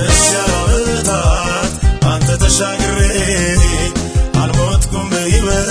እስከ አንተ ተሻግሬ አልሞትኩም በይበል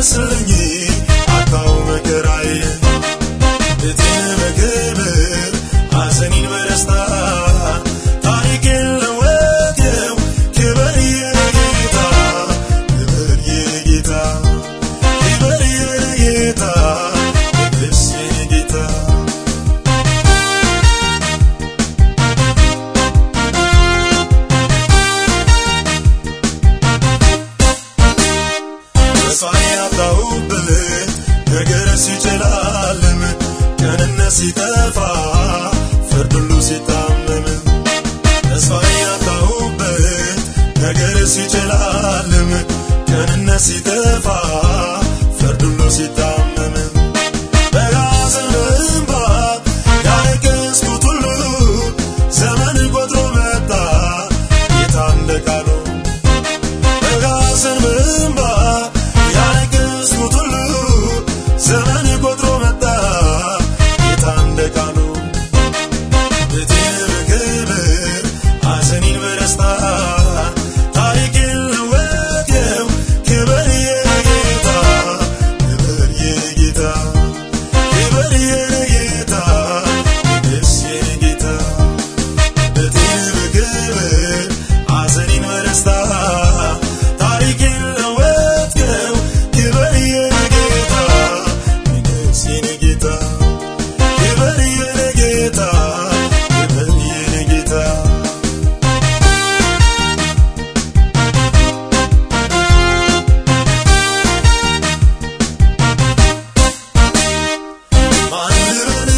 listen ሲጠፋ ፍርድ ሁሉ ሲታመም ተስፋ እያጣሁበት ነገር ሲጨላልም ቀንነት ሲጠፋ